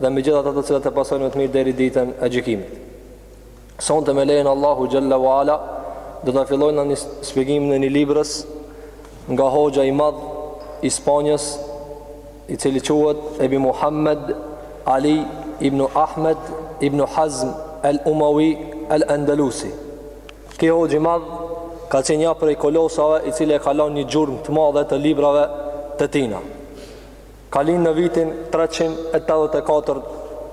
dhe mbi gjithë ata të cilët e pasojnë me të mirë deri ditën e gjykimit. Sonte me lejen e Allahut xhelle wa ala do të fillojmë në shpjegimin e një librës nga hoxha i madh i Spanjës i cili quhet Ebi Muhammed Ali ibn Ahmed ibn Hazm el Umawi el Andalusi. Ky hoxhë i madh ka qenë një prej kolosave i cili e ka lënë një gjurmë të madhe të librave të tina. ka lind në vitin 384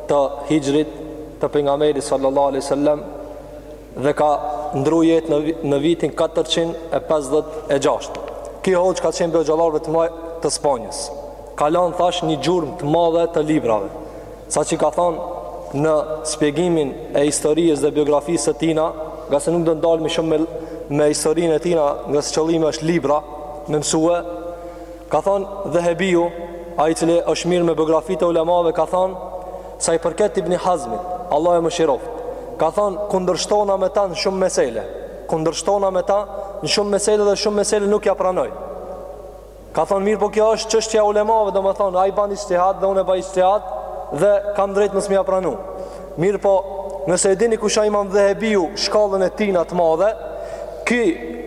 të Hixhrit të pejgamberit sallallahu alaihi wasallam dhe ka ndru jetë në vitin 456. Ky hoxhë ka qenë prej gjallarëve të mëdha të Spanjës. Ka lënë thash një gjurmë të madhe të librave. Saqë ka thonë në shpjegimin e historisë dhe biografisë së tina, ngase nuk do të ndalmi shumë me, me historinë e tina, ngase qëllimi është libra, me mësue, Ka thënë Dhehebiu, ai i cili është marrë me biografitë e ulemave, ka thënë sa i përket Ibn Hazmit, Allahu e mëshiroftë, ka thënë kundërshtona me ta në shumë mesele. Kundërshtona me ta në shumë mesele dhe shumë mesele nuk ja pranoj. Ka thënë mirëpo kjo është çështja e ulemave, domethënë ai bën ixhtihad dhe unë bëj ixhtihad dhe kam drejt mos me ja pranu. Mirëpo nëse e dini kush asht Imam Dhehebiu, shkallën e tina të madhe, ky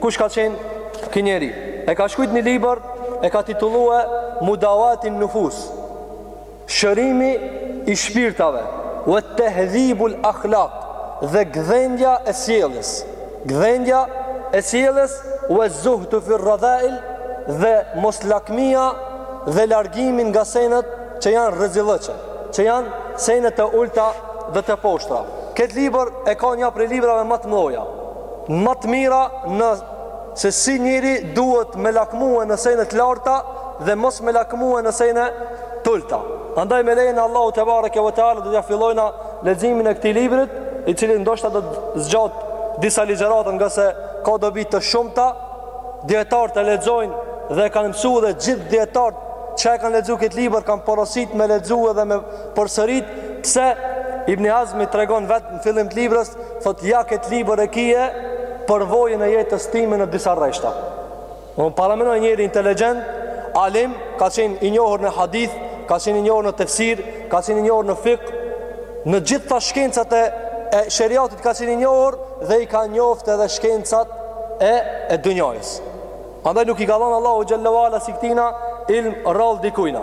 Kush ka qenë ky njeri? E ka shkruajt një libër, e ka titulluar Mudawatin Nufus, shërimi i shpirtave, wa tahdhibul akhlaq dhe gdhendja e sjelljes. Gdhendja e sjelljes wa zuhdu fi radhail dhe mos lakmia dhe largimi nga senet që janë rezillëqe, që janë sene të ulëta dhe të poshtra. Këtë libër e ka nja prej librave ma të mdhaja. Ma të mira në se si njeri duhet me lakmue në sejne të larta dhe mos me lakmue në sejne t'ulta. Andaj me lejen e Allahu tebareke we teala do të fillojna leximin e këtij librit, i cili ndoshta do të zgjatë disa ligjërata ngase ka dobi të shumta, dijetarët e lexojnë dhe e kanë mësu dhe gjithë dijetarët që e kanë lexu këtë libër, kanë porosit me lexu edhe me përsërit pse Ibn Hazmi tregon vetë në fillim të librës, thotë ja këtë libër e kije përvojën e jetës time në disa rreshta. Paramenoni njeri inteligjent, alim, ka qenë i njohur në hadith, ka qenë i njohur në tefsir, ka qenë i njohur në fiqh, në gjithëta shkencat e, e sheriatit ka qenë i njohur dhe i ka njoftë edhe shkencat e, e dynjasë. Andaj nuk i ka lonë Allahu xhelle wa ala si këtina ilm rrallë dikujna.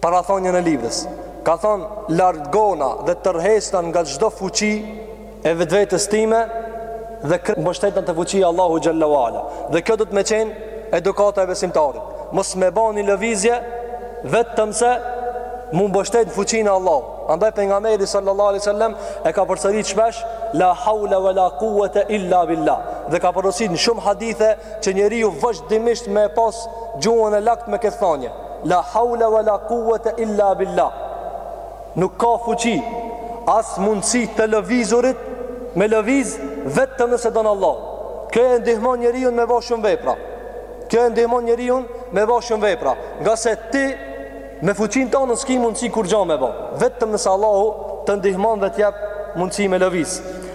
Parathanien e librës, ka thanë, Largona dhe tërhesna nga çdo fuqi e vetvetes time dhe kërk mbështetjen te fuqia e Allahu xhelle wa ala. Dhe kjo do t'me qenë edukata e besimtarit. Mos me ba një lëvizje vetëm se m'u mbështet në fuqinë e Allahut. Andaj pejgamberi sallallahu alaihi wasallam e ka përsërit shpesh la haula wala quwata illa billah. Dhe ka porosit në shumë hadithe që njeriu vazhdimisht me e pas gjuhën e lagt me këtë thanje. La haula wa la kuwwata illa billah. Nuk ka fuqi, as mundësi të lëvizurit me lëviz vetëm nëse don Allahu. Kjo e ndihmon njeriun me ba shumë vepra. Kjo e ndihmon njeriun me ba shumë vepra, ngase ti me fuqinë tande s'ke mundësi kurgja me ba, vetëm nëse Allahu të ndihmon dhe të jep mundësi me lëviz.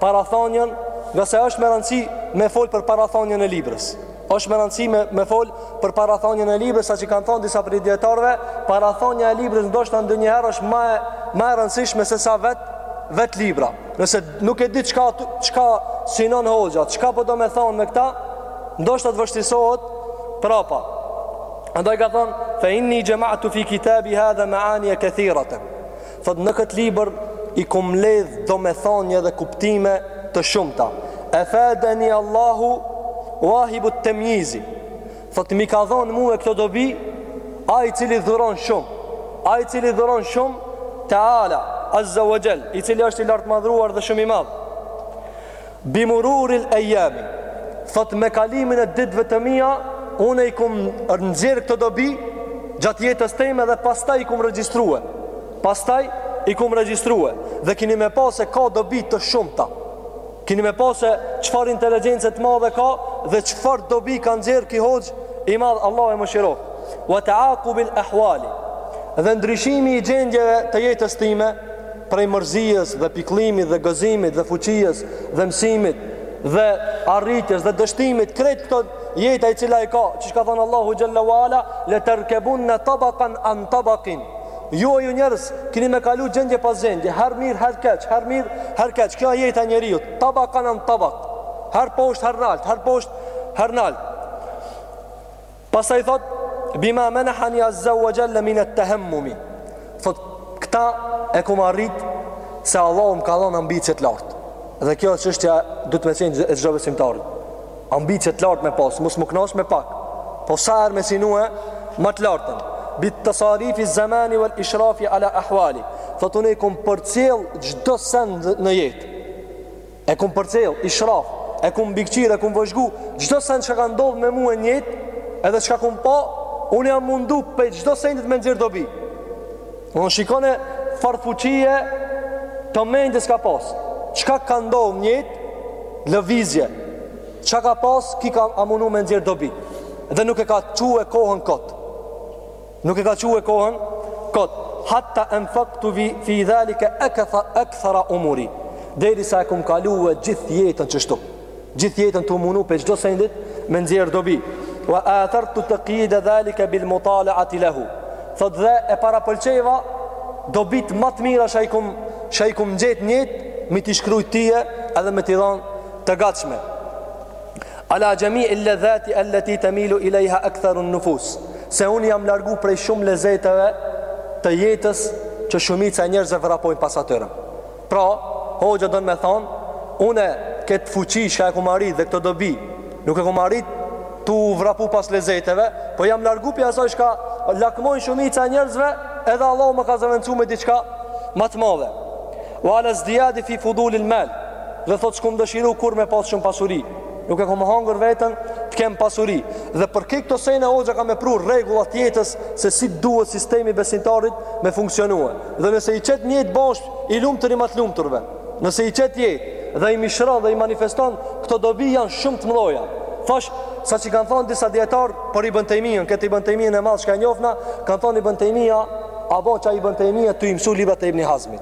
parathonien, ngase është me rëndësi me fol për parathonien e librës. Është me rëndësi me, me fol për parathonien e librës, saqë kanë thonë disa prej dijetarëve, parathonia e librës ndoshta ndonjëherë është ma e ma e rëndësishme sesa vet vet libra. Nëse nuk e di çka çka synon hoxha, çka po do me thonë me këta, ndoshta të vështirësohet prapa. Andaj ka thonë, "Fa inni jama'tu fi kitabi hadha ma'ani kathiratan." Thotë, Në këtë libër i kom mbledh domethënie dhe kuptime të shumta. Afadaniha Allahu wahibu temjizi. Thotë, m'i ka dhonë mua këto dobi ai i cili dhuron shumë. Ai i cili dhuron shumë Teala, Azza wa Jall, i cili është i lartmadhëruar dhe shumë i madh. Bi mururil ejjami, thotë me kalimin e ditëve të mia, unë i kum nxjerr këto dobi gjatë jetës time dhe pastaj i kum regjistrue. Pastaj i kum regjistrue dhe kini me pa se ka dobi të shumta. Kini me pa se çfarë inteligjence të madhe ka dhe çfarë dobi ka nxjerr ky hoxhë i madh Allahu e mëshiroftë. Wa ta'aqubil ahwali. Dhe ndryshimi i gjendjeve të jetës time prej mërzisë dhe pikllimit dhe gëzimit dhe fuqisë dhe mësimit dhe arritjes dhe dështimit krejt këto jeta e cila i ka qysh ka thonë Allahu xhelle wa ala le terkebunne tabakan an tabakin ju o ju njerëz kini me kalu gjendje pas gjendje her mirë her keq her mirë her keq kjo jeta e njeriut tabakan an tabak her posht her nalt her posht her nalt Pastaj thot bima manahani azza wa jalla min at-tahammumi. Thot këta e kum arrit se Allahu më ka dhonë ambicie të lartë. Dhe kjo është çështja do t'me qenë e çdo besimtarit. Ambicie të lartë me pas, mos m'u kënaq me pak. Po sa herë me synue ma të lartën. Bi tasarifi zamani wal ishrafi ala ahwali. Thot unë e kum përcjell çdo send në jetë. E kum përcjell, ishraf, e kum mbikëqir, e kum vëzhgu, çdo send çka ka ndodh me mue n'jetë, edhe çka kum pa, unë jam mundu pe çdo sendit me nxjerr dobi. Unë shikon çfarë fuqie të mendjes ka pas. Çka ka ndodh n'jetë, lëvizje. Çka ka pas, ki ka u munu me nxjerr dobi. Dhe nuk e ka çue kohën kot. Nuk e ka çue kohën kot. Hatta anfaqtu fi fi zalika akthar akthar umuri. Deri sa e kum kalue gjithë jetën qeshtu. Gjithë jetën tu munu pe çdo sendit me nxjerr dobi. Wa athartu taqyid zalika bil mutala'ati lahu. Thot dhe e para pëlqeva dobit ma të mira që i kum që i kum gjet n'jetë me t'i shkrujt tije edhe me t'i dhan të gatshme. Ala jami'i al-ladhati allati tamilu ilayha aktharu an-nufus. Se unë jam largu prej shumë lezeteve të jetës që shumica e njerëzve vrapojnë pas atyre. Pra, hoxha don me thon, unë këtë fuqi që e kam arrit dhe këtë dobi, nuk e kam arrit tu vrapu pas lezeteve, po jam largu prej asaj çka lakmojnë shumica e njerëzve, edhe Allahu ma ka zëvendësu me diçka ma të madhe. Wa ala zdiyadi fi fudul al mal. Dhe thot s'kum dëshiru kurrë me pas shumë pasuri. Nuk e kam hangër veten të kem pasuri. Dhe për këtë këto sene hoxha ka me pru rregulla të jetës se si duhet sistemi i besimtarit me funksionue. Dhe nëse i qet n'jetë bohesh i lumturi ma të lumturve. Nëse i qet n'jetë dhe i mishron dhe i manifeston këto dobi janë shumë të mdhoja. Thash saqë kanë thonë disa dijetarë për Ibn Tejmijen, këtë Ibn Tejmijen e madh çka e njofna, kanë thonë Ibn Tejmija, a bo Ibn Tejmija tu i mësu librat e Ibni Hazmit.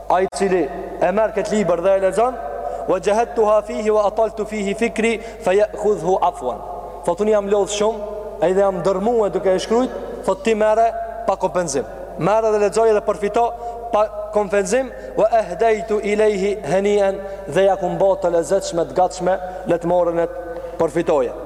Ai i cili e merr këtë libër dhe e lexon, wa jahadtuha fihi wa ataltu fihi fikri fa ya'khudhu afwan. Thotë unë jam lodh shumë, edhe jam dërmue duke e shkrujt, thotë ti merre pa kompenzim. Merre dhe lexoje dhe përfito pa kompenzim wa ahdaytu ilayhi hanian dhe ja kum bo të lezetshme të gatshme le të morën e të përfitojnë.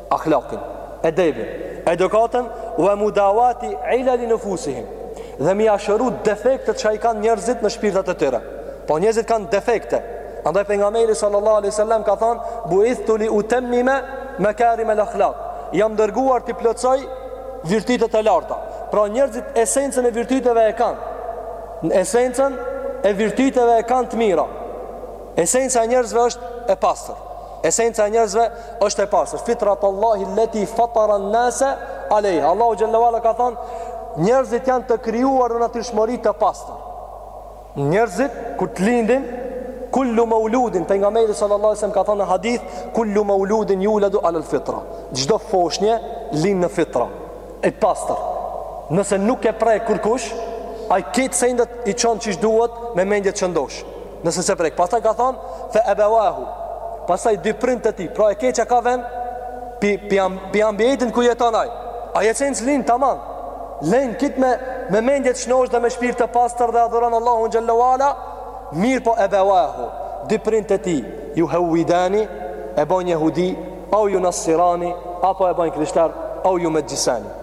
ahlakin, edebin, edukatën wa mudawati ilali nufusihim. Dhe me ia shëru defektet që i kanë njerëzit në shpirtat e tyre. Po njerëzit kanë defekte. Andaj pejgamberi sallallahu alaihi wasallam ka thënë: "Bu'ithtu li utammima makarim al-akhlaq." Jam dërguar të plotësoj virtytet e larta. Pra njerëzit esencën e virtyteve e kanë. Në esencën e virtyteve e kanë të mira. Esenca e njerëzve është e pastër. Esenca e njerëzve është e pastër. Fitrat Allahi allati fatara an-nasa alayha. Allahu xhalla wa ala ka thënë, njerëzit janë të krijuar në natyrshmëri të pastër. Njerëzit kur të lindin, kullu mauludin, pejgamberi sallallahu alajhi wasallam ka thënë në hadith, kullu mauludin yuladu ala al-fitra. Çdo foshnje lind në fitra, e pastër. Nëse nuk e prek kurkush, ai këtë sendet i çon qysh duhet me mendje të shëndoshë. Nëse se prek, pastaj ka thon fe ebewahu. Pastaj dy prindët e tij, pra e keqja vjen pi pi am, pi ambientin ku jeton ai. Ai i qen s'lin tamam. Lin qit me me mendje të shnosh dhe me shpirt të pastër dhe adhuron Allahun xhel-le ue ala. Mirëpo ebewahu. Dy prindët e tij, juhewidani e bajn jehudi au junasirani apo e bajn krishter au jumexhisani.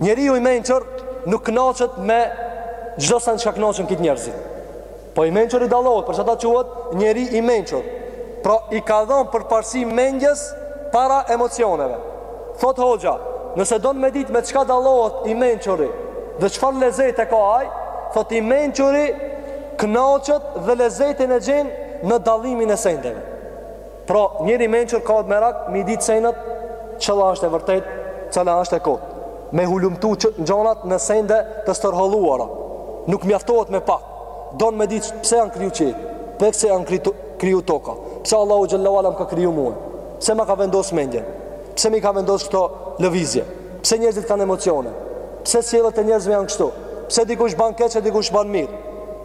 Njeriu i mençur nuk kënaqet me çdo send çka kënaqen kejt njerëzit. Po i mençuri dallohet, për qata quhet njeri i mençur? Pra i ka dhënë përparësi mendjes para emocioneve. Thot hoxha, nëse don me ditë me çka dallohet i mençuri dhe çfarë lezete ka ai, thot i mençuri kënaqet dhe lezetin e gjen në dallimin e sendeve. Pra, njeri i mençur ka hala merak m'i ditë senet, cila është e vërtet, cila është e kot. Me hulumtu gjonat në sende të stërholluara. Nuk mjaftohet me pak. Don me ditë pse janë kriju qiejt, pse janë kriju toka. Pse Allahu xhel-le ue ala m'ka kriju mua? Pse ma ka vendos mendjen? Pse m'i ka vendos këto lëvizje? Pse njerëzit kanë emocione? Pse sjelljet e njerëzve janë kështu? Pse dikush ban keq e dikush ban mirë?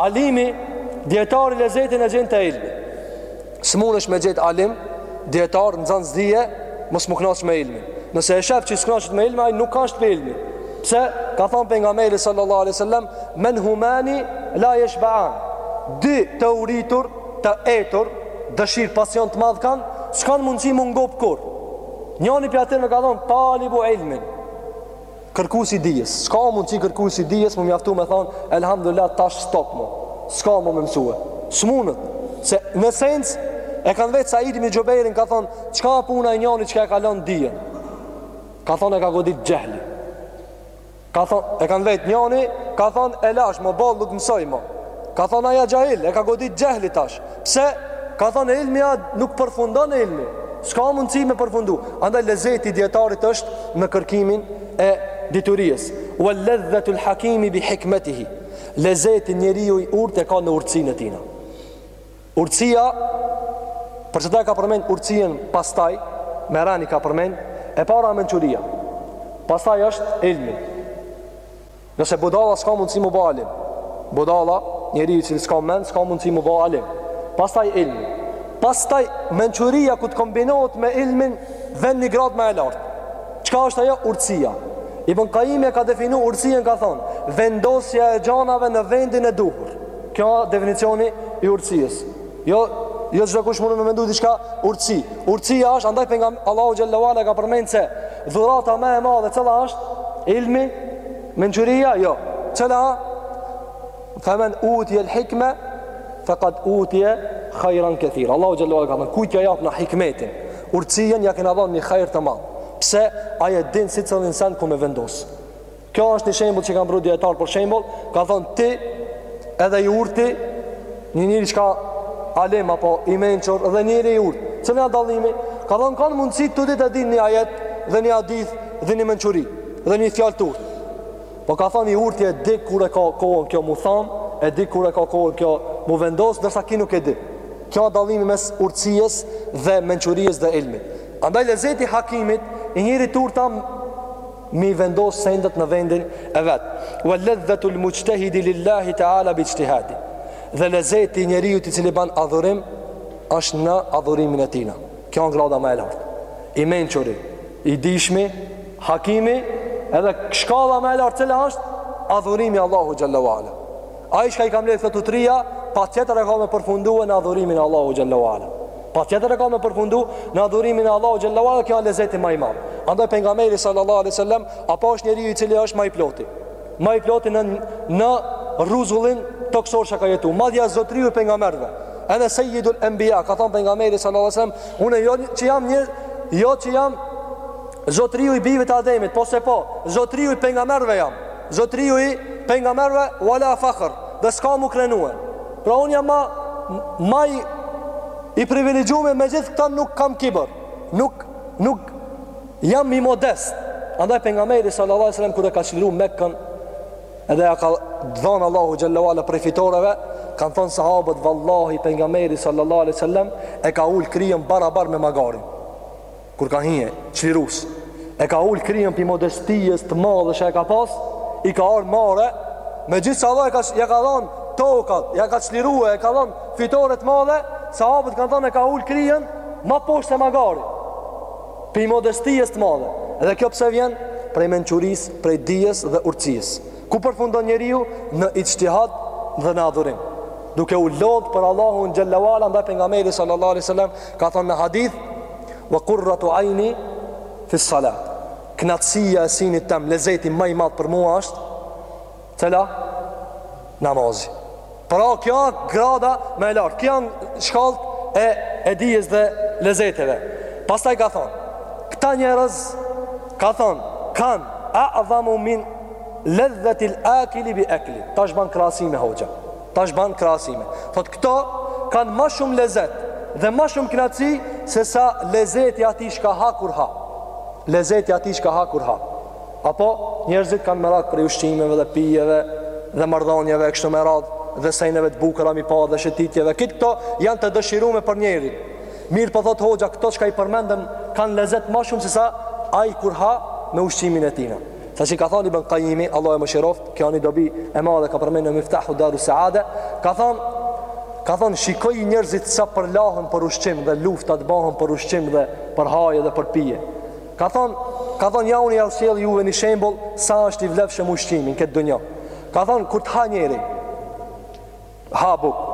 Alimi, dijetari lezetin e gjen te ilmi S'mundesh me gjetë alim, dijetar, nxanës dije Mos m'u knaq me ilmi Nëse e shef që s'knaqet me ilmi, ai nuk asht për ilmi Pse, ka thonë pejgamberi sallallahu alejhi we sellem Menhumani la jeshbaan Dy të uritur, të etur Dëshirë pasion të madh kanë S'kanë mundësi m'u ngop kurr Njani pi atyne ka thonë talibu ilmin Kërkusi dijes, s'ka mundësi kërkusi dijes m'u mjaftu me thon elhamdulillah tash stop mo. S'ka mo me msue. S'munet. Se në sens e kanë vetë Said ibn Xhubejrin ka thon çka puna e njonit çka e ka lon dijen. Ka thon e ka godit xhehli. Ka thon e kanë vet njoni ka thon e lash mo boll nuk mësoj mo. Ka thon ai a xhahil e ka godit xhehli tash. Pse, ka thonë ilmi a, nuk përfundon ilmi. S'ka mundësi me përfundu. Andaj lezeti dijetarit është në kërkimin e diturisë. Ue ledhetul hakimi bi hikmetihi. Lezeti njeriu i urtë e ka në urtësinë e tina. Urtësia, për qata e ka përmend urtësinë pastaj, me ren i ka përmend, e para mençuria. Pastaj është ilmi. Se budalla s'ka mundësi mu ba alim Budalla, njeriu i cili s'ka mend, s'ka mundësi mu ba alim Pastaj ilmi Pastaj mençuria kur të kombinohet me ilmin Vjen një gradë ma e lartë Çka është ajo urtësia Ibn Kajimi e ka definu urtësinë ka thonë Vendosja e gjanave në vendin e duhur Kjo definicioni i urtësisë Jo, jo çdo kush mun me mendu diçka urtësi. Urtësia është andaj pejgam Allahu xhalla wa ala ka përmend se dhurata më e madhe cila është ilmi, mençuria, jo. Cila fa men utie el hikme fa kad utie khajran kethira Allahu xhalla wa ala ka thënë kujt ja japim hikmetin urtësijën ja kena dhënë një hajr të madh pse ai e din secilin sen ku me vendos Kjo është një shembull që kanë bru dijetar për shembull, ka thon ti edhe i urti një njeri që ka alim apo i mençur dhe njeri i urt. Cili janë dallimi? Ka thon kanë mundësi të dytë e din një ajet dhe një hadith dhe një mençuri dhe një fjalë të urtë. Po ka thon i urti e di kur e ka kohën kjo mu thon, e di kur e ka kohën kjo mu vendos ndërsa ki nuk e di. Kjo është dallimi mes urtësisë dhe mençurisë dhe ilmit. Andaj lezeti i hakimit i njerit të urt a me i vendos sendet në vendin e vet. Wa ladhatul mujtahidi lillahi ta'ala bi ijtihadi. Dhe lezeti i njeriut i cili ban adhurim është në adhurimin e tina. Kjo është grada më e lartë. I mençuri, i dishmi, hakimi, edhe shkalla më e lartë cila është adhurimi Allahu xhalla wa ala. Ai çka i ka mbledh këto të tria, patjetër e ka me përfundue në adhurimin e Allahu xhalla wa ala. Patjetër e ka me përfundu në adhurimin e Allahu xhalla wa ala, kjo është lezeti ma i madh. Andaj pejgamberi sallallahu alaihi wasallam apo është njeriu i cili është ma i ploti. Ma i ploti në në rruzullin tokësor që ka jetu. Madje zotriu i pejgamberëve. Ana sayyidul anbiya, ka thënë pejgamberi sallallahu alaihi wasallam, unë jo që jam një jo që jam Zotëriu i bijve të Ademit, po se po, zotëriu i pejgamberëve jam. Zotëriu i pejgamberëve wala fakhr, dhe s'ka mu krenue. Pra unë jam ma ma i, i privilegjumi me gjithë këtë nuk kam kibër. Nuk nuk jam i modest. Andaj pejgamberi sallallahu alajhi wasallam kur e ka çliru Mekën, edhe ja ka dhënë Allahu xhalla wa ala prej fitoreve, kanë thënë sahabët vallahi pejgamberi sallallahu alajhi wasallam e ka ul krijën barabar me magarin. Kur ka hije, çlirus. E ka ul krijën pi modestijes të madhe që e ka pas, i ka ardh mare, megjithëse Allahu ja ka dhon tokat, ja ka çlirue, e ka dhon fitore të madhe, sahabët kanë thënë e ka ul krijën ma poshtë se magari. Pi modestijes të madhe. Dhe kjo pse vjen? Prej mençuris, prej dijes dhe urtësisë. Ku përfundon njeriu në ijtihad dhe në adhurim? Duke u lodh për Allahun xhalla wa ala andaj pejgamberi sallallahu alaihi wasallam, ka thënë në hadith Wa qurratu ayni fi salat. Kënaqësia e sinit tem, lezeti ma i madh për mua është cila namazi. Pra kjo është grada më e lartë. Kjo janë shkallët e e dijes dhe lezeteve. Pastaj ka thonë, këta njerëz ka thonë, kanë a'zamu min ledhetil akili bi akli. Tash ban krahasime hoxha. Tash ban krahasime. Thotë këto kanë ma shumë lezet dhe ma shumë kënaqësi se sa lezeti i atij çka ha kur ha. Lezeti i atij çka ha kur ha. Apo njerëzit kanë merak prej ushqimeve dhe pijeve dhe marrëdhënieve kështu me radhë dhe seneve të bukura mi pa dhe shëtitjeve. Këtë këto janë të dëshirume për njerin. Mirëpo thotë hoxha këto çka i përmendëm kanë lezet ma shumë se sa ai kur ha me ushqimin e tina. Saqi ka thon Ibn Kajimi, Allahu e mëshiroftë, kjo një dobi e madhe ka përmen në Miftahu Daru Seade, ka thon, ka thon, shikoj njërzit sa përlahen për ushqim dhe luftat bahen për ushqim dhe për haje dhe për pije. Ka thon, ka thon, ja unë jau sjelli juve një shembull sa është i vlefshëm ushqimi n'këtë dunjo. Ka thon, kur të ha njeri, Ha bukë.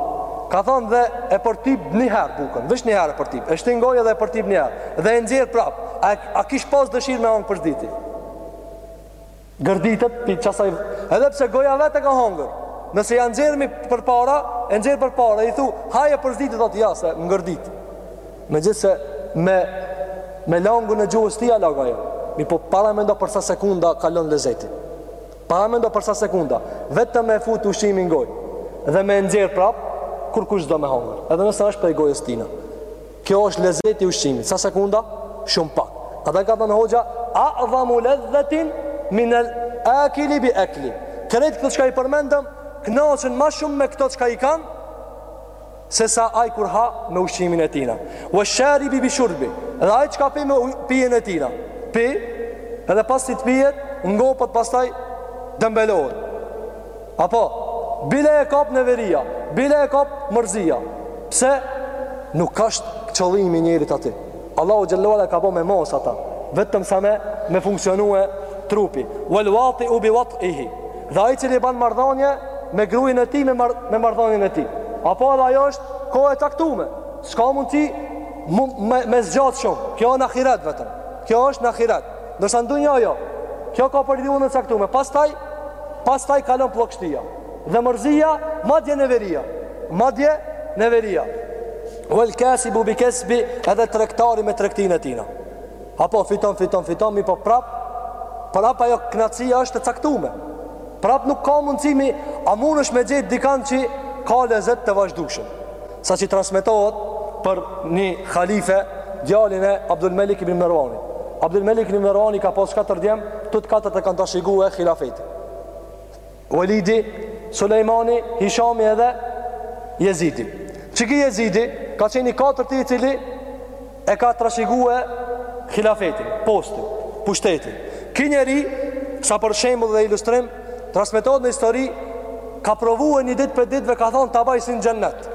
Ka thon dhe e përtip një herë bukën, veç një herë e përtip. E shtin n'gojë dhe e përtip një herë dhe e nxjerr prap. A, a kish pas dëshirë me hangë për s'dyti? Gërditet pi çasaj, edhe pse goja vetë e ka hangër. Nëse ia nxjerrmi përpara, e nxjerr përpara i thu, haje për s'dyti thotë jo se m'gërdit. Megjithëse me me langun e gjuhës tij u lag ajo. Mipo paramendo për sa sekonda kalon lezeti. Paramendo për sa sekunda, vetëm me e fut ushqimin në gojë dhe me e nxjerr prap, kurkush s'do me hongër, edhe nëse është prej gojës tina. Kjo është lezeti i ushqimit, sa sekunda, shumë pak. Atha ka thanë hoxha, adhamu lezeten, minel akili bi eklihi. Krejt këta çka i përmendëm, knaqen ma shumë me këto çka i kanë, se sa ai kur ha me ushqimin e tina wa sharibi bi shurbi dhe ai çka pi me pijen e tina pi edhe pasi të pijet ngopet pastaj dembelohet apo bile e kap neveria bile e kap mërzia pse nuk është qëllimi i njerit aty Allahu xhel-le ue ala e ka bo me mos ata vetëm sa me me funksionue trupi wal wati u bi watihi Dhe ai i cili ban marrëdhënie me gruen e tij me marr me marrëdhënien e tij. Apo edhe ajo është kohë e caktume. S'ka mundësi mu, me, me zgjat shumë. Kjo në ahiret vetëm. Kjo është në ahiret. Ndërsa në dunja jo. Kjo ka periudhën e caktume. Pastaj pastaj kalon plogështia dhe mërzia, madje neveria. Madje neveria. Wal kasibu bi kasbi, edhe tregtari me tregtinë e tina. Apo fiton fiton fiton mipo prap prap ajo knaqsia është e caktume. Prap nuk ka mundësi mi a mundesh me gjet dikan që ka lezet të vazhdueshëm. Saqë transmetohet për një halife djalin e Abdul Melik ibn Mervanit. Abdul Melik ibn Mervani ka pas katër djem, të katërt e kanë trashigu hilafetin. Walidi, Sulejmani, Hishami edhe Jezidi. Qiky Jezidi, ka qen i katërti i cili e ka trashigue hilafetin, postin, pushtetin. Ky njeri, sa për shembull dhe ilustrim, transmitohet në histori, ka provue një dit prej ditve, ka thonë ta baj si në xhennet.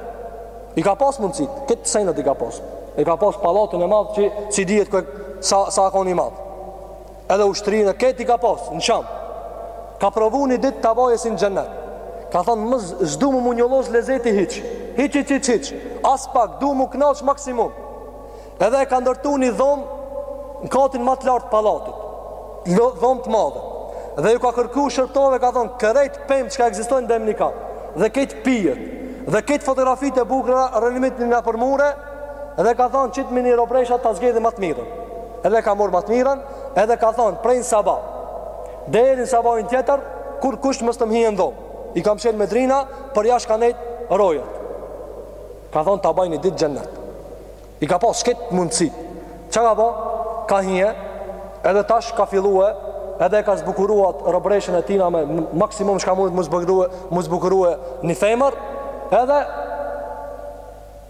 I ka pas mundësit, krejt senet i ka pas. I ka pas pallatin e madh që s'i dihet kë, sa, sa a kon i madh. Edhe ushtrinë krejt i ka pas në çam. Ka provu një ditë ta bajë si në xhennet. Ka thënë më s'du me m'u njollos lezeti hiç. Hiç hiç hiç hiç. As pak du m'u kënaq maksimum. Edhe e ka ndërtu një dhom në katin më të lartë të pallatit. Dhom të madhe. Dhe ju ka kërku shërbtorve ka thënë krejt pemët që ka ekzistojnë dhe më një Dhe krejt pijet. Dhe krejt fotografitë e bukura renditmini nëpër mure. Edhe ka thonë qitmini robreshat ta zgedhi ma t'mirën. Edhe ka marr ma t'mirën, edhe ka thonë prej n'sabah deri n'sabahin tjetër, kurkush mos të më hin n'dhomë. I ka mshel me dryna, për jasht ka nejt rojet. Ka thonë ta baj ni ditë xhennet. I ka pas krejt mundësi. Çka ka bo? Ka hi, edhe tash ka fillue, edhe ka zbukurue robreshën e tina me maksimum çka mundet m'u zbukurue një femër, edhe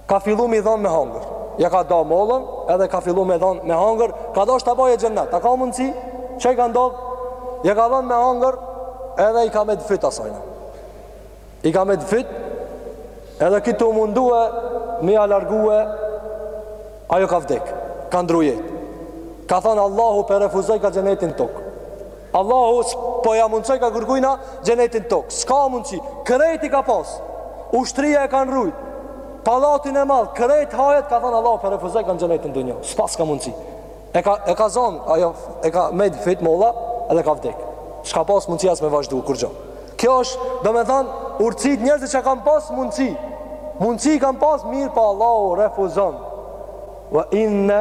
Ka fillu m'i dhonë me hangër Ja ka da mollën edhe ka fillu m'i dhonë me hangër Ka dasht ta bajë xhennet A ka mundësi çka i ka ndodh Ja ka dhonë me hangër edhe i ka met n'fyt asajna I ka met n'fyt edhe ky tu mundue m'ia largue Ajo ka vdek Ka ndrru jet Ka thonë Allahu pe refuzojka xhennetin n'tok Allahu s'po ja mundësojka kurkujna xhenetin n'tokë. S'ka mundësi, krejt i ka pas. Ushtria e kanë rujt. Pallatin e madh, krejt hajet, ka thënë Allahu po refuzojka xhenetin n'dunjo. S'paska mundësi. E ka, e ka zonë, ajo, i ka met n'fyt molla, edhe ka vdek. S'ka pas mundësi as me vazhdu kurgjo. Kjo është, domethënë, urtsit njerëzit që kanë pas mundësi. Mundësi kanë pas mirëpo Allahu refuzon. Wa inna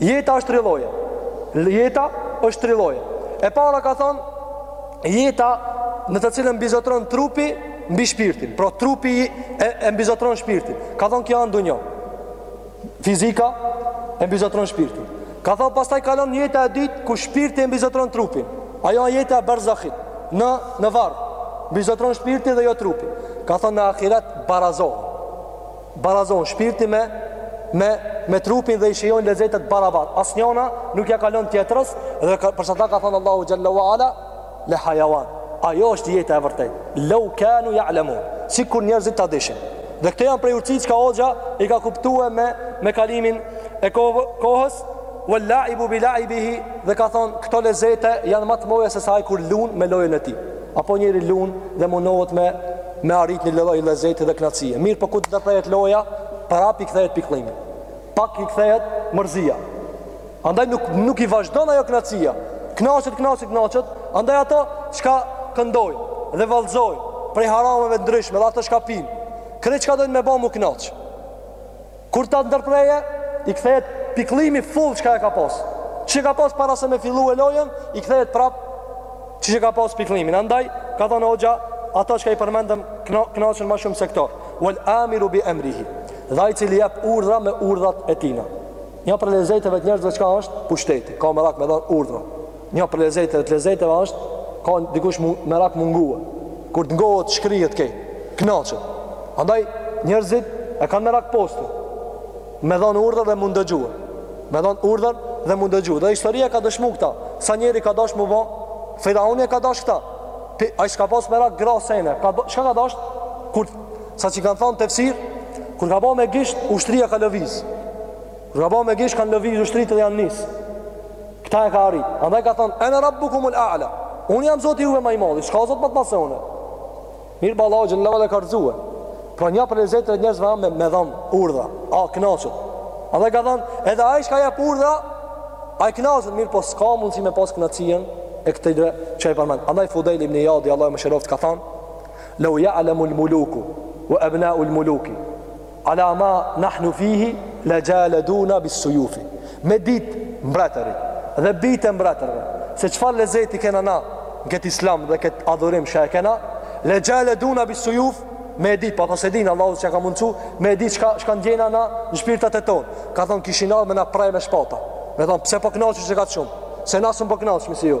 Jeta është tri lloje. Jeta është tri lloje. E para ka thon jeta në të cilën mbizotron trupi mbi shpirtin. Pra trupi e, e mbizotron shpirtin. Ka thon kjo a n'dunjo. Fizika e mbizotron shpirtin. Ka thon pastaj kalon jeta e dytë ku shpirti e mbizotron trupin. Ajo është jeta e barzahit në në varr. Mbizotron shpirti dhe jo trupi. Ka thon në ahiret barazohen. barazon shpirtin me me me trupin dhe i shijojnë lezetet barabart. Asnjona nuk ia kalon tjetrës dhe për këta ka thënë Allahu xhalla wa ala le hayawan. Ajo është jeta e vërtetë. Law kanu ya'lamun. Sikur njerëzit ta dishin. Dhe këto janë prej urtësive çka Hoxha i ka kuptuar me me kalimin e kohës wal la'ibu bi la'ibihi dhe ka thonë këto lezete janë më të mëdha se sa ai kur lun me lojën e tij. Apo njeri lun dhe mundohet me me arrit një lloj lezeti dhe kënaqësie. Mirë, po kur të ndërprehet loja, prap i kthehet pikëllimi. Prap i kthehet mërzia. Andaj nuk nuk i vazhdon ajo kënaqësia. Kënaqet, kënaqet, kënaqet. Andaj ato çka këndojnë dhe vallëzojnë prej harameve të ndryshme, dhe ato çka pinë. Krejt çka dojnë me ba me u kënaqë. Kur ta ndërprejë, i kthehet pikëllimi full çka e ka pas. Ç'i ka pas para se me fillue lojën, i kthehet prap ç'i ka pas pikëllimin. Andaj, ka thënë hoxha, ata çka i përmendëm kënaqen më shumë se këto. Wal amiru bi amrihi. Dhe ai cili jep urdhra me urdhat e tina. Një prej lezeteve të njerëzve çka është? Pushteti. Ka merak me dhënë urdhra. Njo prej lezeteve të lezeteve është ka dikush mu, merak m'u ngue. Kur të ngohet shkrihet krejt, kënaqet. Andaj njerëzit e kanë merak postin. Me dhon urdhër dhe mund dëgjue. Me dhon urdhër dhe m'u dëgjue. Dhe historia e ka dëshmu këta. Sa njeri ka dash mu bo, Firauni e ka dash këta. Ai s'ka pas merak gra sene. Ka, çka ka dash? Kur, sa që kanë thonë n'tefsir, kur ka bo me gisht, ushtria ka lëviz. Kur ka bo me gisht, kanë lëviz ushtrit dhe janë nisë. Këta e ka arrit. Andaj ka thënë, "Ana rabbukumul a'la." Unë jam Zoti juve më i madh, s'ka zot më të madh se unë. Mirë, Allahu xhela wa ala e ka rrëzuar. Pra një prej lezeteve të njerëzve është me dhën urdhra, ai kënaqet. Andaj ka thënë, "Edhe ai që jep urdhra, ai kënaqet, mirë, po s'ka mundësi me pas kënaqësinë e këtij dhe çka e përmend." Andaj Fudel ibn Iyadi, Allahu e mëshiroft, ka thënë, "Lau ya'lamul muluku wa abna'ul muluki." Ala ma nahnu fihi la jaladuna bis suyufi. Me dit mbretërit dhe bijt e mbretërve se çfarë lezeti kena na në këtë islam dhe këtë adhurim që e kena la jaladuna bis suyuf me e dit po thotë se din Allahu s'ka mundësi me e dit çka çka ndjena na në shpirtat e ton. Ka thon kishin ardhur me na pre me shpata. Me thon pse po kënaqesh ti kaq shumë. Se na s'un po kënaqemi si ju.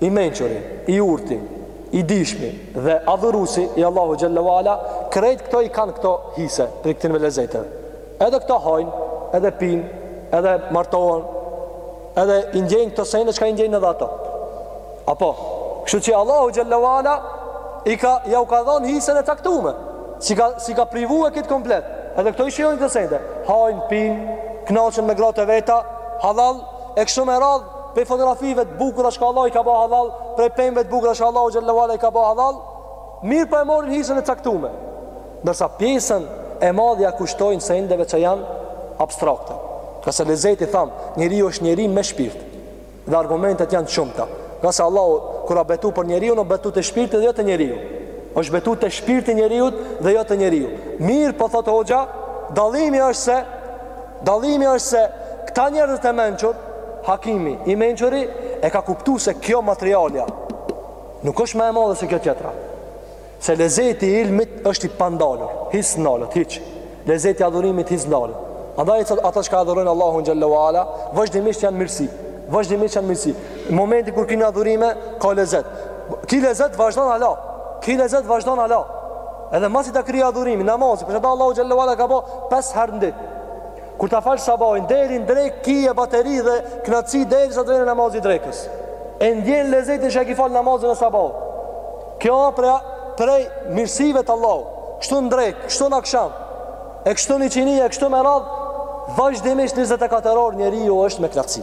I mençuri, i urti, i dijshmi dhe adhurusi i Allahu xhallahu ala, krejt këto i kanë këto hise prej këtyre lezeteve. Edhe këto hajnë, edhe pinë, edhe martohen, edhe i ndjejnë këto sende çka i ndjejnë edhe ato. Apo, kështu që Allahu xhallahu ala i ka ja u ka dhënë hisën e caktuar. S'i ka s'i ka privuar krejt komplet. Edhe këto i shijojnë këto sende. Hajnë, pinë, kënaqen me gratë e veta, halal e kështu me radh prej fotografive të bukura shka Allahu i ka ba hallall, prej pemëve të bukura shka Allahu xhelle ve ala i ka ba hallall, mirëpo e marrin hisën e caktume. Nërsa pjesën e madhe ja kushtojnë sendeve që janë abstrakte. Ngase lezeti thamë, njeriu është njeri me shpirt, dhe argumentet janë të shumta. Ngase Allahu, kur a betu për njeriun, o betu te shpirti dhe jo te njeriu. Është betu te shpirti i njeriut dhe jo te njeriu. Mirëpo thotë hoxha, dallimi është se Dallimi është se këta njerëzit e mençur, Hakimi, i mençuri e ka kuptu se kjo materialja nuk është ma e madhe se kjo tjetra. Se lezeti i ilmit është i pandalur, hiç s'ndalet, hiç. Lezeti i adhurimit hiç s'ndalet. Andaj ata çka adhurojnë Allahun xhelle ve ala, vazhdimisht janë n'mirësi. Vazhdimisht janë n'mirësi. Në momentin kur keni adhurime, ka lezet. Ky lezet vazhdon hala. Ky lezet vazhdon hala. Edhe masi ta kry adhurimin, namazin, për shkak Allahu xhelle ve ala ka bë pesë herë në ditë. Kur ta fal sabahun deri në drekë, ki e bateri dhe knaqsi derisa të vjen namazi i drekës. E ndjen lezetin që e ki fal namazin e sabahut. Kjo është prej mirësive të Allahut. Kështu në drekë, kështu në aksham. E kështu n'iqini, e kështu me radhë, vazhdimisht 24 orë njeriu është me knaqsi.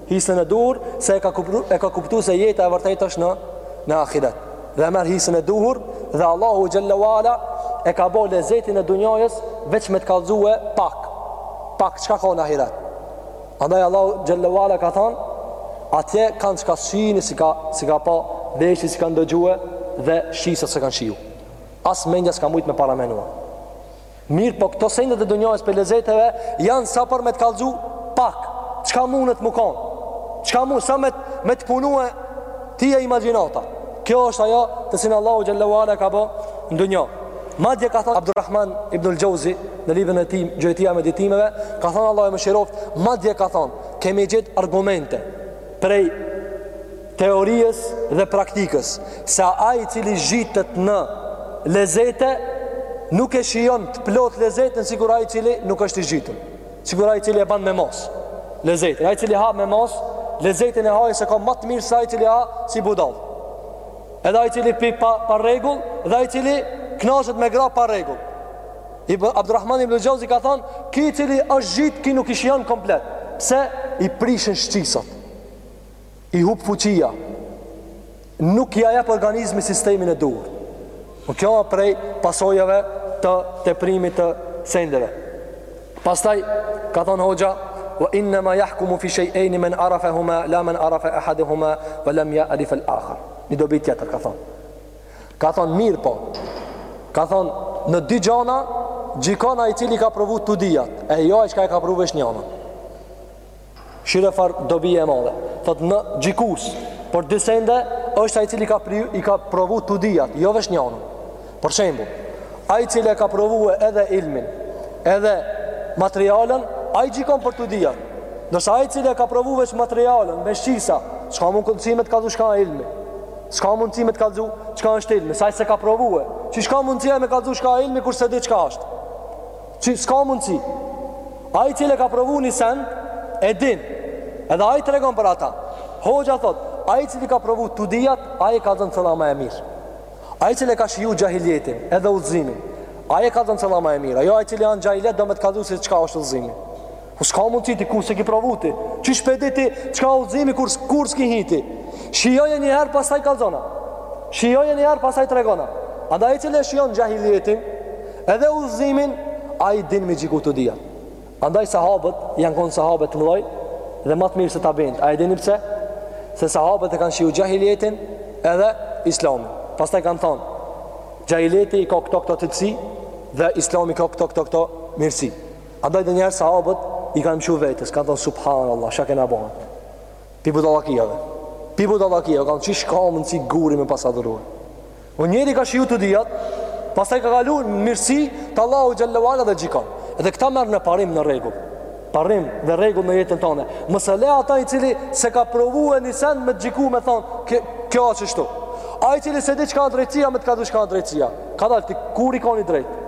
Hisën e duhur se e ka kuptu, e ka kuptu se jeta e vërtetë është në në ahiret. Dhe merr hisën e duhur dhe Allahu xhelle ve ala e ka bë lezetin e dunjajës veç me të kallxue pak. Pak çka ka në ahiret. Andaj Allahu xhelle ve ala ka thon atje kanë çka syni s'i ka s'i ka pa, veshi s'i kanë dëgjue dhe shqisa s'e kanë shiju. As mendja s'ka mujt me paramenua. Mirëpo këto sendet e dunjajës prej lezeteve janë sa për me të kallzu pak. Çka mundet me konë? Çka mun? Sa me, me të punue ty imagjinata? Kjo është ajo të cilën Allahu xhelle ve ala e ka bo në dunja. Madje ka thonë Abdurrahman ibnul Xhevzi në librin e tij Gjuetia e meditimeve, ka thonë Allahu e mëshiroftë, madje ka thonë kemi gjetë argumente prej teorisë dhe praktikës, se ai i cili zhytet në lezete nuk e shijon të plotë lezetin sikur ai i cili nuk është i zhytun. Sikur ai i cili e ban me masë lezetin, ai i cili ha me masë, lezetin e hajes e ka ma të mirë se ai i cili ha si budallë. Edhe ai i cili pi pa pa rregull dhe ai i cili kënaqet me gra pa rregull. Abdurrahman ibnul Xhevzi ka thënë, "Ky i cili është zhyt, ky nuk i shijon komplet." Pse i prishen shqisat? I hup fuqia, nuk ja jep organizmi sistemin e duhur. Po kjo është prej pasojave të teprimit të sendeve. Pastaj ka thon hoxha wa inna ma yahkumu fi shay'ain man arafahuma la man arafa ahaduhuma wa lam ya'rif al-akhar. Një dobi tjetër ka thon. Ka thon mirëpo. Ka thon në dy gjana gjykon ai i cili ka provu të dyjat, e jo ai që ka provu veç njana. Kqyre far dobie e madhe. Thot ni gjykues, për dy sende është ai cili ka pri, i ka provu të dyjat, jo veç njënën. Për shembull, ai cili e ka provu edhe ilmin, edhe materialen, ai gjykon për të dyjat. Ndërsa ai cili e ka provu veç materialen, veç shqisa, s'ka mundësi me të kallzu çka ilmi. S'ka mundësi me të kallzu çka është ilmi, se s'e ka provue. Qysh ka mundësi me të kallzu çka ilmi, kur s'e di çka është. Qysh ka mundësi. Ai i cili ka provu një sen, e din. Edhe ai tregon për ata. Hoxha thot, ai i cili ka provu të dyjat, ai e kallzon cila ma e mirë. Ai i cili ka shiju xhahilijetin, edhe udhëzimin, ai e kallzon cila ma e mirë. Jo ai i cili a në xhahilijet do me të kallzu se çka është udhëzimi. Po s'ka mundësi ti, kur s'e ki provu ti? Qysh pe di ti, çka udhëzimi, kur, kur s'ki hi ti? Shijoje një herë pastaj kallzona. Shijoje një herë pastaj tregona. Andaj ai cili e shijon xhahilijetin, edhe udhëzimin, ai din me gjyku të dyja. Andaj sahabët, janë konë sahabë të mdoj, dhe ma të mirë se tabiinët. A e dini pse? Se sahabët e kanë shiju xhahilijetin edhe islamin. Pastaj kanë thonë, xhahilijeti i ka këto këto të tësi dhe islami ka këto këto këto mirësi. Andaj do njëherë sahabët i kanë mshu vetes, kanë thonë subhanallah, çka kena bo. Pi budallakijave, pi budallakijave, kanë qysh ka mundësi gurin me pas adhuru. O njeri ka shiju të dyjat, pastaj ka kalu në mirësi të Allahut xhel-le ue ala dhe gjykon. Edhe këta merre ni parim ni rregull. Parim dhe rregull në jetën tane. Mos le ata i cili s'e ka provue një sen me gjyku me thonë, kjo, kjo a qështu. Ai cili s'e di çka a drejtësia me të kallzu çka a drejtësia. Kadale, ti kur je kon i drejtë.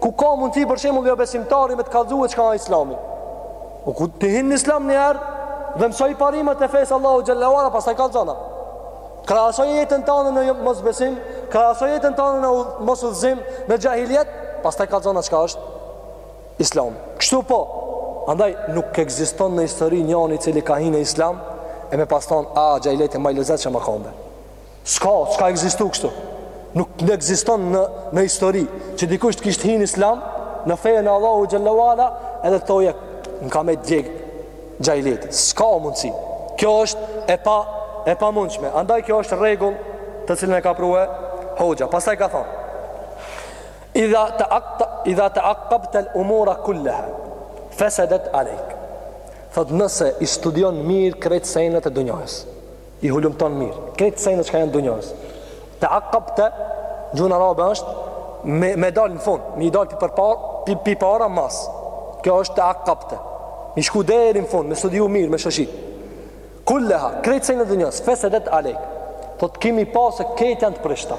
Ku ka mundësi për shembull jobesimtari me të kallzu çka a Islami? O ku ti hin në Islam një herë dhe mësoj parimet e fesë Allahut xhel-le ue ala pastaj kallzona. Krahasoj jetën tane në jo mosbesim, krahasoj jetën tane në mosudhëzim, në xhahilijet, pastaj kallzona çka është Islami. Kështu po. Andaj nuk ekziston në histori njani i cili ka hinë në Islam e me pas thonë a xhahilijeti ma i lezetshëm u kon be. S'ka, s'ka ekzistu kështu Nuk ekziston në, në histori Që dikush të kish hi n'islam Në fejën e Allahut xhel-le ue ala Edhe të thoje m'ka met djeg xhahilijeti, s'ka mundësi Kjo është e pa, e pamundshme Andaj kjo është rregull Të cilën e ka prue Hoxha Pastaj ka thonë Idha teakta Idha teakkabtel umura kulleha Fesedet alejk Thot nëse i studion mirë Krejt senet e dunjasë I hulumton mirë. Krejt senet çka janë dunjasë. Teakkabte n'gjuhën arabe është me, me dalë në fund, me i dalë përpar, pi, pi para mas. Kjo është teakkabte. Me i shku deri në fund, me studiu mirë, me shoshit. Kulleha, krejt senet e dunjasë, fesedet alejk. Thot, ki me pa se krejt janë të prishta.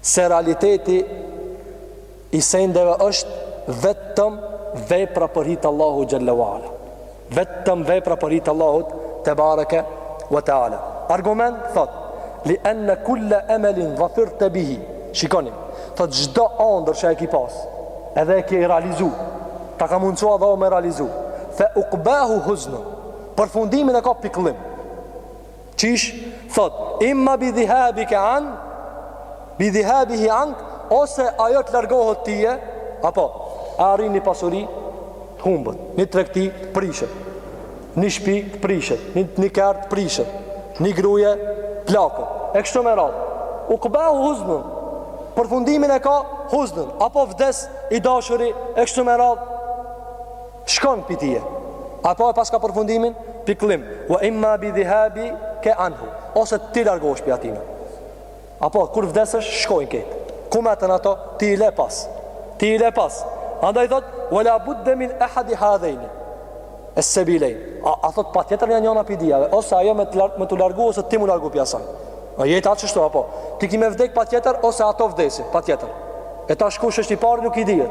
se realiteti i sendeve është vetëm vepra për hir t'Allahut xhelle ue ala vetëm vepra për hir t'Allahut tebareke wa taala argument thot li enne kulle emelin dhafirte bihi shikoni thot çdo andërr që e ki pas edhe e ki realizu ta ka mundsuar dhe me realizu fa uqbahu huznun përfundimin e ka pikëllim Qysh? Thotë, Imma bi dhihabike an, bi dhihabihi ank, ose ajo të largohet tije, apo, e arrin një pasuri të humbet, një tregti të prishet, një shpi të prishet, një, një kerr të prishet, një gruja plaket, e kështu me radhë. Ukbahu huznun, përfundimin e ka huznun, apo vdes i dashuri, e kështu me radhë, Shkon pej teje. Apo e paska përfundimin? Pikllim. Wa imma bi dhihabike anhu. Ose ti largohesh pej atyne. Apo kur vdesësh, shkojnë këto. Ku metën ato? Ti i le pas. Ti i le pas. Andaj thot, wa la budde min ehadi hadhejni. E se bilej. A, a thot, patjetër një njona pej dyjave. Ose ajo me të largu, ose ti mu largu pej asaj. A jeta asht qështu, apo? Ti ki me vdek patjetër, ose ato vdesin, patjetër. E tash kush është i parë, nuk dihet.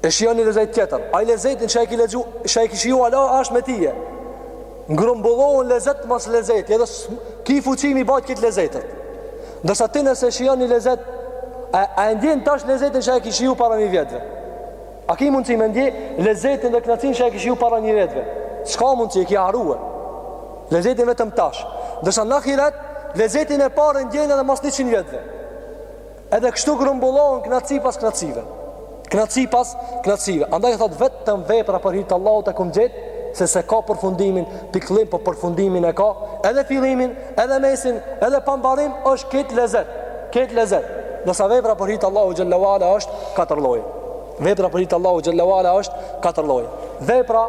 E shijon një lezet tjetër Ai lezetin që e ki lexu Që e ki shiju ala ashtë me ty Grumbullohen lezet mas lezeti Edhe ki fuqi m'i bajt këto lezetet Ndërsa ti nëse shijon një lezet A, a e ndjen tash lezetin që e ki shiju para dhjetë vjetëve A ki mundësi me ndje lezetin dhe knaqsinë që e ki shiju para dhjetë vjetëve S'ka mundësi e ki harru Lezetin vetëm tash Ndërsa në ahiret lezetin e parë ndjen edhe mas 100 vjetëve Edhe kështu grumbullohen knaqsi pas knaqsive. Knaqsi pas knaqsive. Andaj thot vetëm vepra për hir të Allahut e kum gjet se s'e ka përfundimin, pikëllim po përfundimin e ka, edhe fillimin, edhe mesin, edhe pambarim është kët lezet. Kët lezet. Ndërsa vepra për hir të Allahut xhallahu ala është katër lloje. Vepra për hir të Allahut xhallahu ala është katër lloje. Vepra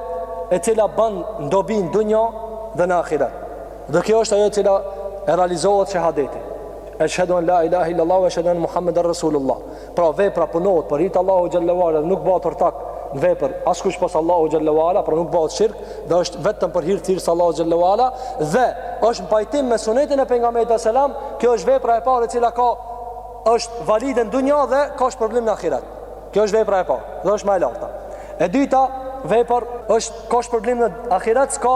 e cila ban dobi në dunja dhe në ahiret. Dhe kjo është ajo e cila e realizohet shahadeti. Eshhedu en la ilahe illallah wa eshhedu enne Muhammeden Rasulullah. Pra vepra punohet për hir t'Allahut xhallahu ala dhe nuk bëhet ortak në vepër askush pos Allahut xhallahu ala, pra nuk bëhet shirk dhe është vetëm për hir të Allahu xhallahu ala dhe është në pajtim me sunetin e pejgamberit sallallahu alajhi wasallam, kjo është vepra e parë e cila ka është valide në dunja dhe ka shpërblim në ahiret. Kjo është vepra e parë dhe është më e larta. E dyta, vepër është ka shpërblim në ahiret, s'ka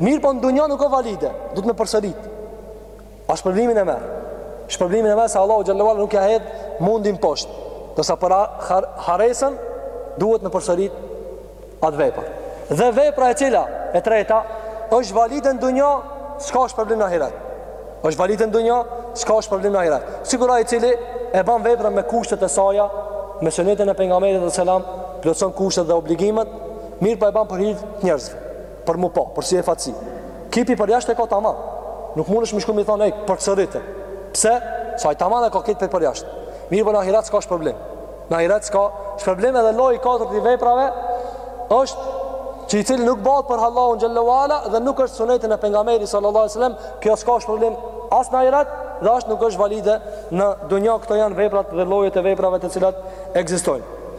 Mirëpo në dunja nuk o valide duhet me përsërit A shpërblimin e merr Shpërblimin e merr se Allahu xhelle ve ala nuk ja hedh mundin posht Ndërsa për harresën Duhet me përsërit Atë vepër Dhe vepra e cila e treta është valide në dunja S'ka shpërblim në ahiret është valide në dunja S'ka shpërblim në ahiret Sikurse ai i cili e ban veprën me kushtet e saja Me synetin e pejgamberit alejhi selam Plotëson kushtet dhe obligimet Mirëpo e ban për hir të njerëzve Për mu pa, për syefaqësi Ky prej jashtë e ka tamam Nuk mundesh me shku me i thonë ej, përsërite Pse? Se ai tamam e ka ky prej jashtë Mirëpo në ahiret s'ka shpërblim Në ahiret s'ka shpërblim edhe lloji i katërt i veprave është që i cili nuk bëhet për Allahun xhelle ve ala dhe nuk është sunetin e pejgamberit sallallahu alajhi wasallam, kjo s'ka shpërblim as në ahiret dhe as nuk është valide në dunja, këto janë veprat dhe llojet e veprave të cilat ekzistojnë.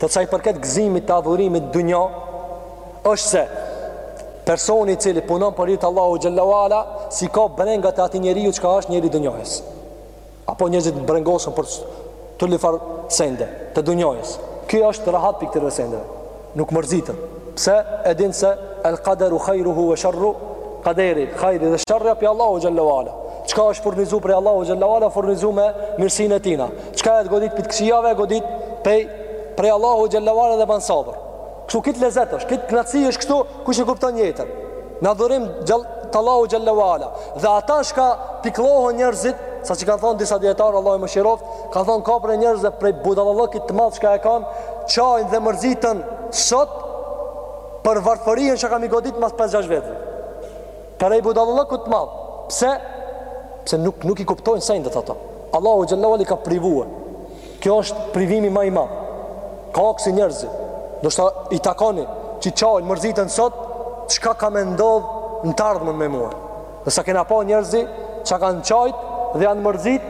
Për sa i përket gëzimit të adhurimit në dunja, është se personi i cili punon për hir të Allahut xhelle ve ala, s'i ka brengat e atij njeriut çka është njeri i dunjasë. Apo njerëzit brengosen për turlifar sende, të dunjasë. Ky është rahat prej këtyre sendeve, nuk mërzitet. Pse e din se el kaderu khajruhu ve sharru Kaderi, hajri dhe sherri a pej Allahut xhelle ve ala Çka është furnizu prej Allahut xhelle ve ala Furnizu me mirësinë e tina Çka e godet pej të këqijave E godet pej Prej Allahut xhelle ve ala dhe ban sabër Kështu ky lezet është Kjo knaqësi është kështu Kush e kupton jetën Në adhurim xhel, të Allahut xhelle ve ala Dhe ata çka pikllohen njerëzit Sa që kanë thonë disa dijetarë Allahu i mëshiroftë Kanë thonë ka prej njerëzve prej budallallëkit të madh Çka e kanë qajnë dhe mërziten sot për varfërinë që ka me i godit mas 5-6 vjetve. Prej budallallëkut të madh. Pse? Pse nuk, nuk i kuptojnë sendet ato. Allahu xhelle ve ala i ka privue. Ky është privimi ma i madh. Ka kësi njerëzi. Ndoshta i takoni që qajnë mërziten sot, çka ka me ndodhë në të ardhmen me mue. Dhe sa kena pa njerëzi që kanë qajt dhe janë mërzit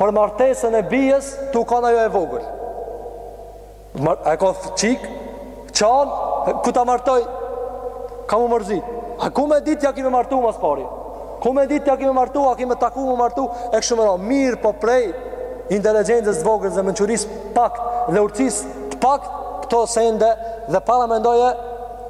për martesën e bijës tu kanë ajo e vogël. Mar, a e ka çikë, qan, ku ta martoj, kam u mërzit. A ku me dit a ki me martu ma s'pari? Ku me dit a ki me martu, a ki me ta, ku me martu? E kështu me radhë, mirëpo prej inteligjencës të vogël dhe mençurisë pakët dhe urtësisë të pakët këto sende dhe paramendoje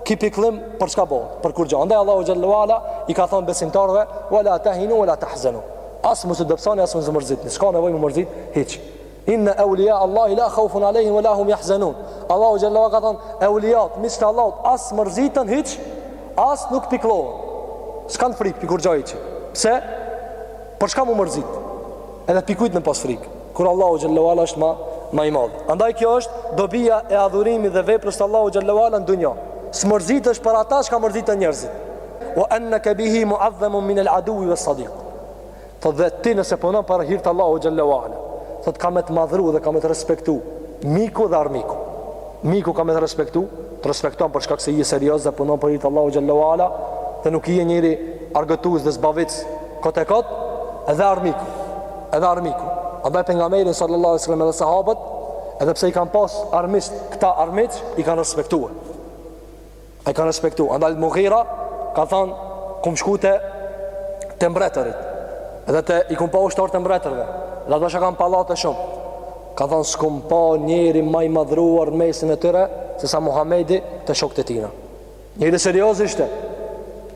ky pikllim për çka bahet, për kurgjë. Andaj Allahu xhelle ve ala i ka thënë besimtarëve, "Wala tahinu wala tahzanu." As mos u dobësoni, as mos u mërzitni. S'ka nevojë mu mërzit hiç. Inna awliya Allahi la khawfun alehim wala hum yahzanun. Allahu xhelle ve ala ka thënë, "Evlijat, miqtë e Allahut, as mërziten hiç, as nuk pikëllohen." S'kan frikë pej kurgjaje hiç. Pse? Për çka mu mërzit? Edhe pej kujt me pas frikë. Kur Allahu xhalla wala është ma ma i modh. Andaj kjo është dobia e adhurimit dhe veprës te Allahu xhalla wala në dunja. S'mërzitesh për ata çka mërziten njerëzit. Wa annaka bihi mu'azzamun min al-adu wa sadiq. Thotë dhe ti nëse punon për hir të Allahu xhallahu ala, thotë ka me të madhru dhe ka me të respektu miku dhe armiku. Miku ka me të respektu, të respekton për shkak se je serioz dhe punon për hir të Allahu xhallahu ala dhe nuk je njeri argëtues dhe zbavit kot e kot edhe armiku. Edhe armiku. Andaj pejgamberin sallallahu alaihi wasallam dhe sahabët edhe pse i kanë pas armiqt këta armiq i kanë respektuar. I kanë respektu. Andaj al-Mughira, ka thanë, kum shkue te mbretërit. Edhe te i kum pa ushtarët e mbretërve. Edhe ata çka kanë palate shumë. Ka thanë, s'kum pa njeri ma i madhruar në mesin e tyre, se sa Muhamedi te shokët e tina. Njeri serioz ishte.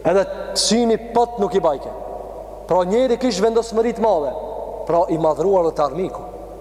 Edhe syni pot nuk i bajke. Pra njeri kish vendosmëri t'madhe. Pra i madhruar dhe te armiku.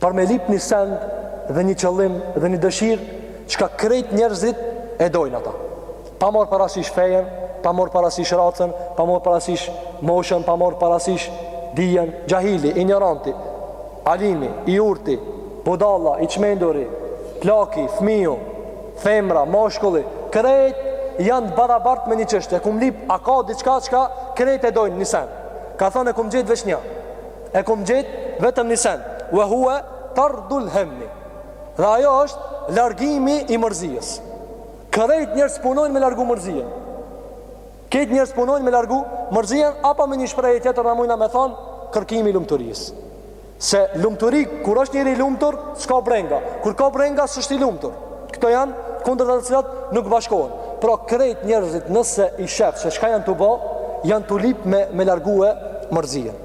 Për me lip një send dhe një qëllim dhe një dëshirë çka krejt njerëzit e dojnë ata. Pa marr parasysh fejen, pa marr parasysh racën, pa marr parasysh moshën, pa marr parasysh dijen, xhahili, injoranti, alimi, i urti, budalla, i çmenduri, plaki, fëmiu, femra, mashkulli, krejt janë barabart me një çështje. Kum lip, a ka diçka çka krejt e dojnë një send. Ka thonë e kum gjet veç një. E kum gjetë vetëm një sen Wa hua tardul hemmi Dhe ajo është largimi i mërzies Krejt njerëz punojnë me largu mërzien Krejt njerëz punojnë me largu mërzien Apo me një shprehje tjetër na mujna me thonë Kërkimi i lumturisë Se lumturi, kur është njeri i lumtur, s'ka brenga Kur ka brenga, s'është i lumtur Këto janë kundërta cilat nuk bashkohen. Pra krejt njerëzit nëse i shef se çka janë tu bo, janë tu lip me me largue mërzien.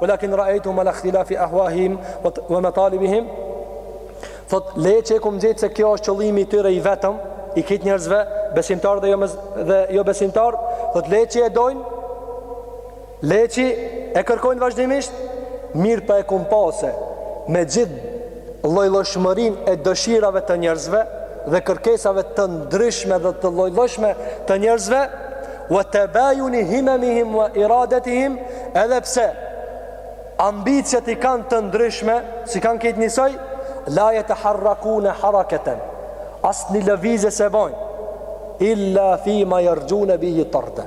Walakin ra'aytuhum ala ikhtilafi ahwahim wa matalibihim. Thotë le qi e kum gjetë se kjo është qëllimi i tyre i vetëm i krejt njerëzve besimtar dhe jo mes, dhe jo besimtar, thotë le qi e dojnë le qi e kërkojnë vazhdimisht mirëpo e kum pa se me gjithë llojllojshmërinë e dëshirave të njerëzve dhe kërkesave të ndryshme dhe të llojllojshme të njerëzve wa tabayuni himamihim wa iradatihim edhe pse ambiciet i kanë të ndryshme s'i kanë krejt njësoj la yataharrakuna harakatan asnjë lëvizje s'e bojnë illa fi ma yarjuna bihi tarda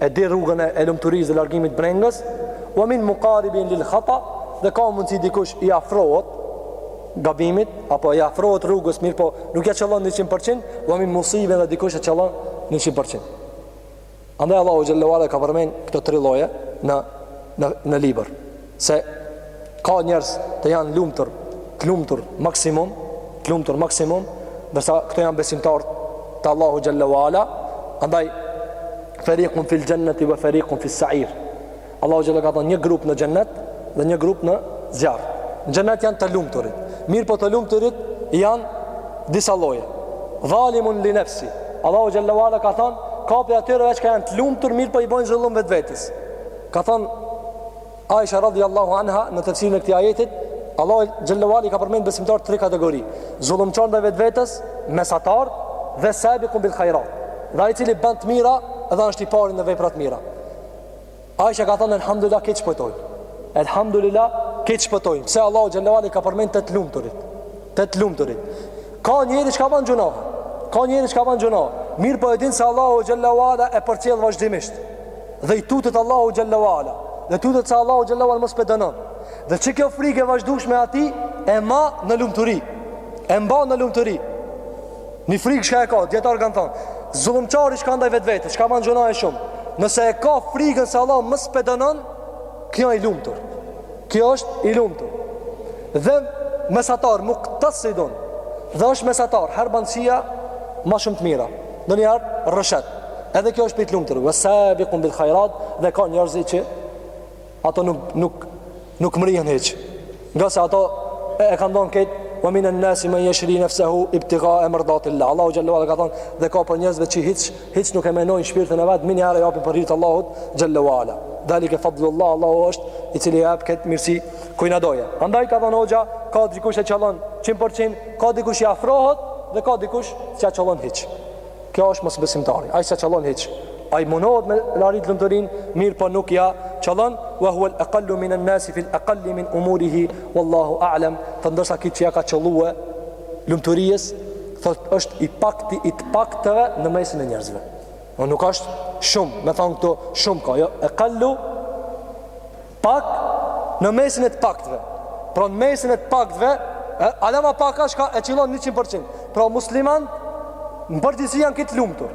e di rrugën e lumturisë dhe largimit brengës, wa min muqaribin lil khata, dhe ka mundësi dikush i afrohet gabimit apo i afrohet rrugës, mirëpo nuk ja qëllon 100%, wa min musibin dhe dikush e qëllon 100%. Andaj Allahu xhallahu ala ka përmend këto tri lloje në në në libër. se ka njerëz që janë lumtur, të lumtur maksimum, të lumtur maksimum, ndërsa këto janë besimtarë të Allahut xhelle ue ala, andaj fariqun fil jannati wa fariqun fis sa'ir. Allahu xhelle ue ala ka thënë një grup në xhennet dhe një grup në zjarr. Në xhennet janë të lumturit. Mirëpo të lumturit janë disa lloje. Zalimun li nafsi. Allahu xhelle ue ala ka thënë ka pi atyreve çka janë të lumtur, mirëpo i bojnë zullum vetvetes. Ka thënë Aisha radhiyallahu anha në tefsirin e këtij ajeti, Allahu xhelle ue ala i ka përmend besimtar tre kategori, zullumçar ndaj vetvetes, mesatar dhe sabiqun bil khairat. Dhe ai i cili bën të mira dhe është i pari në vepra të mira. Aisha ka thënë elhamdulillah krejt shpëtojnë. Elhamdulillah krejt shpëtojnë. Pse Allahu xhelle ue ala i ka përmend te të lumturit. Te të lumturit. Ka njeri çka bën gjunahe. Ka njeri çka bën gjunahe. Mirëpo e din se Allahu xhelle ue ala e përcjell vazhdimisht. dhe i tutet Allahut xhelle ue ala dhe i tutet se Allahu xhelle ue ala mos pe dënon dhe qikjo frikë e vazhdueshme atij e ma në lumturi e mba në lumturi një frikë çka e ka dietar kan thon zullumçari çka ndaj vetvetes çka ban gjunahe shum nëse e ka frikën se Allahu mos pe dënon kjo i lumtur kjo është i lumtur dhe mesatar muqtasidun dhe është mesatar herë ban ca ma shumë të mira Ndonjëherë rrëshqet. Edhe kjo është prej të lumtur. Wa sabiqun bil khairat dhe ka njerëz që ato nuk nuk nuk mrrihen hiç. Nga se ato e, e kanë dhënë këtë Wa minan nasi man yashri nafsahu ibtigha mardatillah. Allahu xhelle ue ala ka thon dhe ka prej njerëzve që hiç hiç nuk e mendojnë shpirtin e vet, menjëherë e japin për hir të Allahut xhelle ue ala. Dhalika fadlullah Allahu është i cili jap këtë mirësi kujt ta doje. Andaj ka thon hoxha, ka dikush që qallon 100% Ka dikush që afrohet dhe ka dikush që s'ja qëllon hiç. Kjo është mosbesimtari. Ai s'ja qëllon hiç. Ai munohet me e arrit lumturinë, mirëpo nuk ja qëllon wa huwa al-aqallu min an-nas fi al-aqall min umurihi wallahu a'lam. Të ndërsa ky që ja ka qëllue lumturisë, thot është i pakti i të paktëve në mesin e njerëzve. O nuk është shumë, me thonë këto shumë ka, jo, aqallu Pak në mesin e të paktëve. Pra në mesin e të paktëve, ala ma pak është çka e qillon 100%. Pra musliman, në përgjithësi janë krejt të lumtur.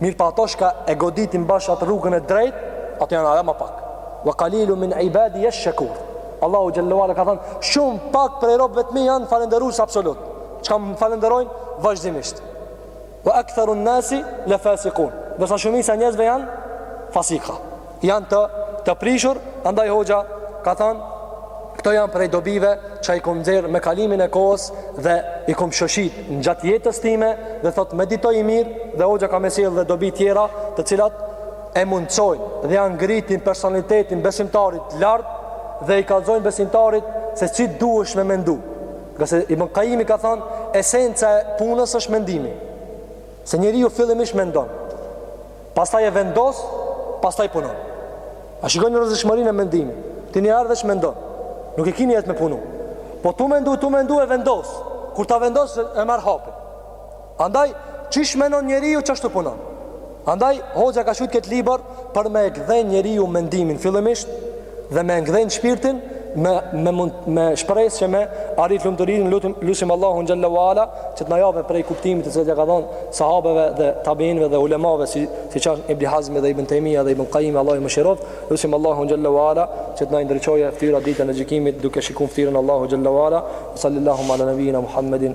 Mirëpo ato shka e goditin bash atë rrugën e drejt, ato janë ala ma pak. Wa qalilun min ibadiyash shakur. Allahu xhelle ue ala ka thënë, shumë pak prej robëve të mi janë falenderus absolut. Çka më falenderojnë vazhdimisht. Wa aktharu an-nasi lafasiqun. Ndërsa shumica e njerëzve janë fasika. Janë të prishur, andaj hoxha ka thënë Këto janë prej dobive që i kom nxjerr me kalimin e kohës dhe i kom shoshit gjatë jetës time dhe thot meditoji mirë dhe hoxha ka me sjell dhe dobi tjera të cilat e mundësojnë dhe ja ngritin personalitetin besimtarit lartë dhe i kalzojnë besimtarit se si duhet me mendu Ngase Ibn Kajimi ka thonë, esenca e punës është mendimi. Se njeriu fillimisht mendon. Pastaj e vendos, pastaj punon. A shikon rëndësishmërinë e mendimit. Ti niherë veç mendon. Nuk e ki nijet me punu. Po tu mendu, tu mendu e vendos. Kur ta vendos, e merr hapin. Andaj qysh menon njeriu qashtu punon. Andaj hoxha ka shkruajt këtë libër për me e gdhend njeriu mendimin fillimisht dhe me e gdhend shpirtin me me mund me shpresë që me arrit lumturinë lutim lutim Allahun xhalla wa ala që të na japë prej kuptimit të cilat ja ka dhënë sahabeve dhe tabeinëve dhe ulemave siç janë Ibn Hazmi dhe Ibn Taymija dhe Ibn Qayyim Allahu i mëshiroft lutim Allahun xhalla wa ala që të na ndriçojë fytyrat ditën e gjykimit duke shikuar fytyrën e Allahut xhalla wa ala sallallahu ala nabijina Muhammedin